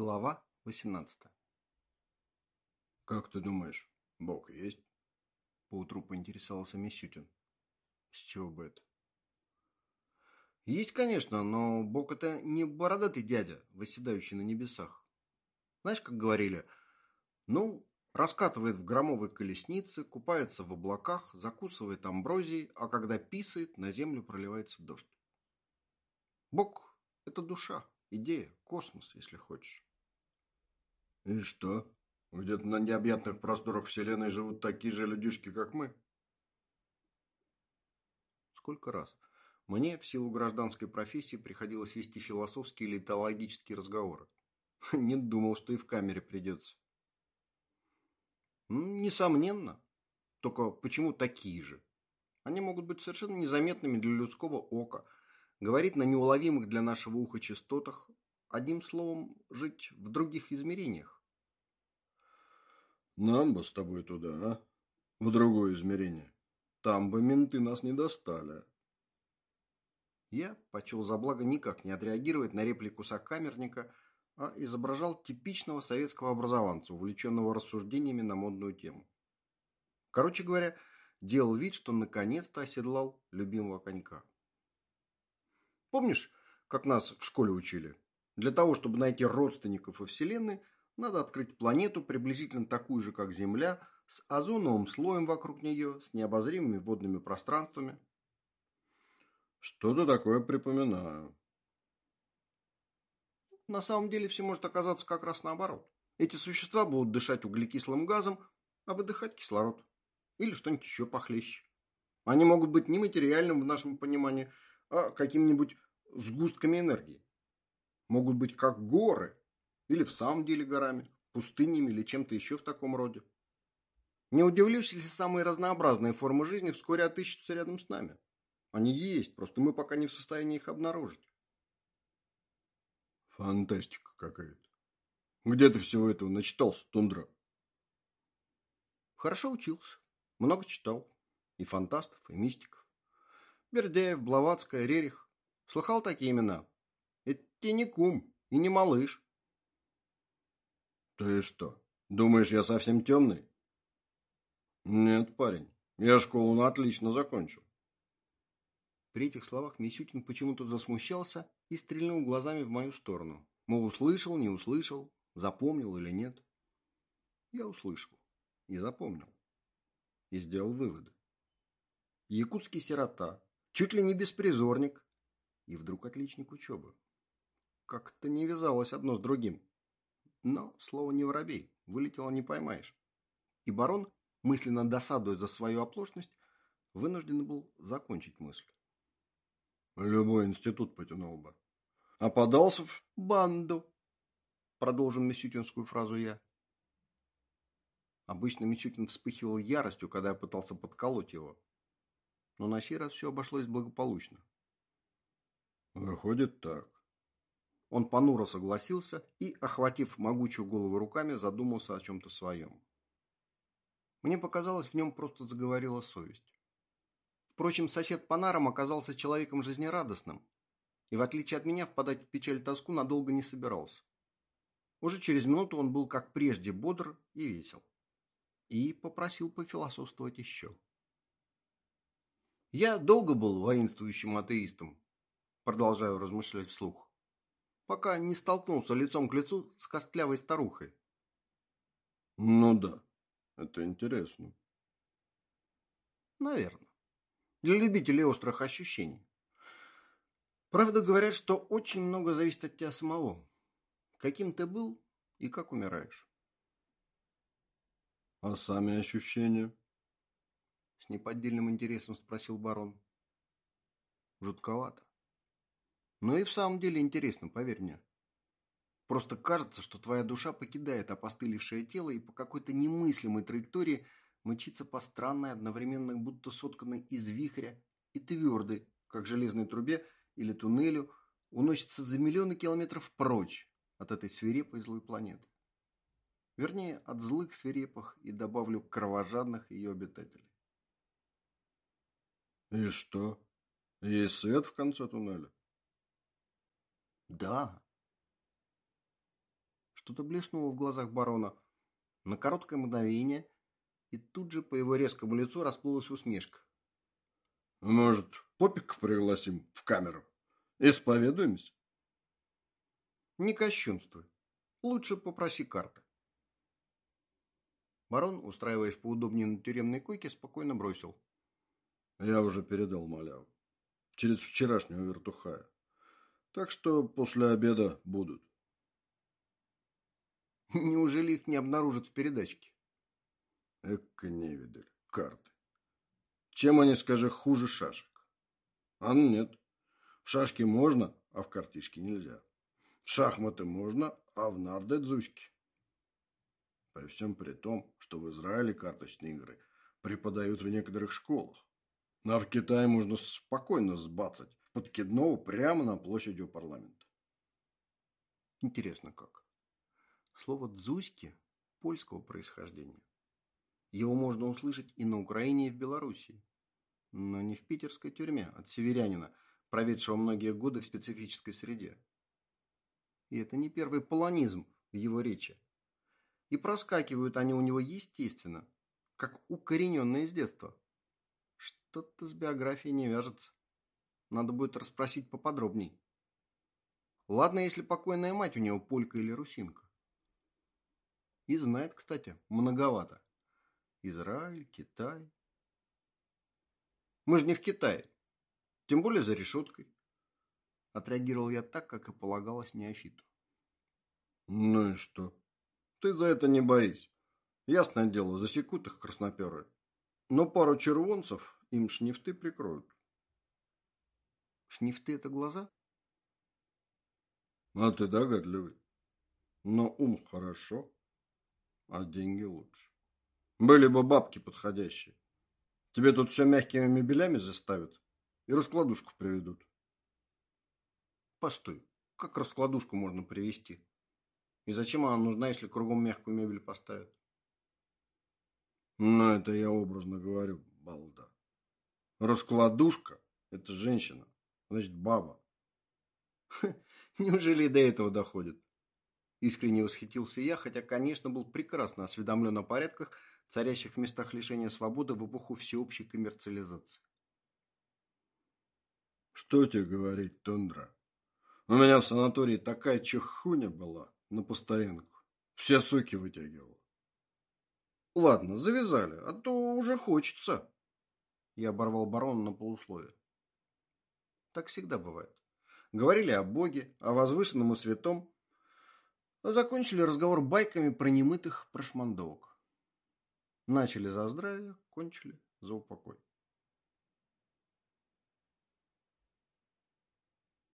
Глава 18 «Как ты думаешь, Бог есть?» Поутру поинтересовался Мисютин. «С чего бы это?» «Есть, конечно, но Бог это не бородатый дядя, восседающий на небесах. Знаешь, как говорили, ну, раскатывает в громовой колеснице, купается в облаках, закусывает амброзией, а когда писает, на землю проливается дождь. Бог – это душа, идея, космос, если хочешь. И что? Где-то на необъятных просторах Вселенной живут такие же людишки, как мы? Сколько раз мне в силу гражданской профессии приходилось вести философские или теологические разговоры. Не думал, что и в камере придется. Несомненно. Только почему такие же? Они могут быть совершенно незаметными для людского ока – говорить на неуловимых для нашего уха частотах, одним словом, жить в других измерениях. Нам бы с тобой туда, а? В другое измерение. Там бы менты нас не достали. Я почел за благо никак не отреагировать на реплику сокамерника, а изображал типичного советского образованца, увлеченного рассуждениями на модную тему. Короче говоря, делал вид, что наконец-то оседлал любимого конька. Помнишь, как нас в школе учили? Для того, чтобы найти родственников во Вселенной, надо открыть планету, приблизительно такую же, как Земля, с озоновым слоем вокруг нее, с необозримыми водными пространствами. Что-то такое припоминаю. На самом деле все может оказаться как раз наоборот. Эти существа будут дышать углекислым газом, а выдыхать кислород. Или что-нибудь еще похлеще. Они могут быть нематериальным в нашем понимании – а какими-нибудь сгустками энергии. Могут быть как горы, или в самом деле горами, пустынями или чем-то еще в таком роде. Не удивлюсь, если самые разнообразные формы жизни вскоре отыщутся рядом с нами. Они есть, просто мы пока не в состоянии их обнаружить. Фантастика какая-то. Где ты всего этого начитался, Тундра? Хорошо учился. Много читал. И фантастов, и мистиков. Бердяев, Блаватская, Рерих. Слыхал такие имена? Это не кум и не малыш. Ты что, думаешь, я совсем темный? Нет, парень, я школу на отлично закончил. При этих словах Мисютин почему-то засмущался и стрельнул глазами в мою сторону. Мол, услышал, не услышал, запомнил или нет. Я услышал и запомнил. И сделал выводы. Якутский сирота, чуть ли не беспризорник, и вдруг отличник учебы. Как-то не вязалось одно с другим. Но слово не воробей, вылетело не поймаешь. И барон, мысленно досадуя за свою оплошность, вынужден был закончить мысль. Любой институт потянул бы. А подался в банду, продолжим Мисютинскую фразу я. Обычно Мисютин вспыхивал яростью, когда я пытался подколоть его но на сей раз все обошлось благополучно. Выходит так. Он понуро согласился и, охватив могучую голову руками, задумался о чем-то своем. Мне показалось, в нем просто заговорила совесть. Впрочем, сосед по нарам оказался человеком жизнерадостным, и, в отличие от меня, впадать в печаль тоску надолго не собирался. Уже через минуту он был, как прежде, бодр и весел. И попросил пофилософствовать еще. Я долго был воинствующим атеистом, продолжаю размышлять вслух, пока не столкнулся лицом к лицу с костлявой старухой. Ну да, это интересно. Наверное. Для любителей острых ощущений. Правда, говорят, что очень много зависит от тебя самого. Каким ты был и как умираешь. А сами ощущения? С неподдельным интересом спросил барон. Жутковато. Но и в самом деле интересно, поверь мне. Просто кажется, что твоя душа покидает опостылевшее тело и по какой-то немыслимой траектории мчится по странной, одновременно будто сотканной из вихря и твердой, как железной трубе или туннелю, уносится за миллионы километров прочь от этой свирепой злой планеты. Вернее, от злых свирепых и добавлю кровожадных ее обитателей. И что? Есть свет в конце туннеля? Да. Что-то блеснуло в глазах барона. На короткое мгновение, и тут же по его резкому лицу расплылась усмешка. «Может, попик пригласим в камеру? Исповедуемся?» «Не кощунствуй. Лучше попроси карты». Барон, устраиваясь поудобнее на тюремной койке, спокойно бросил. «Я уже передал маляву. Через вчерашнего вертухая. Так что после обеда будут. Неужели их не обнаружат в передачке? Эка невидаль, карты. Чем они, скажи, хуже шашек? А ну нет. В шашки можно, а в картишки нельзя. В шахматы можно, а в нарды дзуськи. При всем при том, что в Израиле карточные игры преподают в некоторых школах. А в Китае можно спокойно сбацать подкидного прямо на площади у парламента. Интересно как. Слово «дзуськи» польского происхождения. Его можно услышать и на Украине, и в Белоруссии. Но не в питерской тюрьме от северянина, проведшего многие годы в специфической среде. И это не первый полонизм в его речи. И проскакивают они у него естественно, как укорененные с детства. Что-то с биографией не вяжется. Надо будет расспросить поподробней. Ладно, если покойная мать у него полька или русинка. И знает, кстати, многовато. Израиль, Китай. Мы же не в Китае. Тем более за решеткой. Отреагировал я так, как и полагалось неофиту. Ну и что? Ты за это не боись. Ясное дело, засекут их красноперы. Но пару червонцев им шнифты прикроют. Шнифты – это глаза? А ты догадливый. Но ум хорошо, а деньги лучше. Были бы бабки подходящие. Тебе тут все мягкими мебелями заставят и раскладушку приведут. Постой, как раскладушку можно привести? И зачем она нужна, если кругом мягкую мебель поставят? Ну, это я образно говорю, балда. Раскладушка – это женщина, значит, баба. Неужели до этого доходит? Искренне восхитился я, хотя, конечно, был прекрасно осведомлен о порядках, царящих в местах лишения свободы в эпоху всеобщей коммерциализации. Что тебе говорить, Тундра? У меня в санатории такая чехуня была на постоянку. Все соки вытягивала. Ладно, завязали, а то уже хочется. Я оборвал барона на полусловие. Так всегда бывает. Говорили о Боге, о возвышенном и святом, закончили разговор байками про немытых прошмандовок. Начали за здравие, кончили за упокой.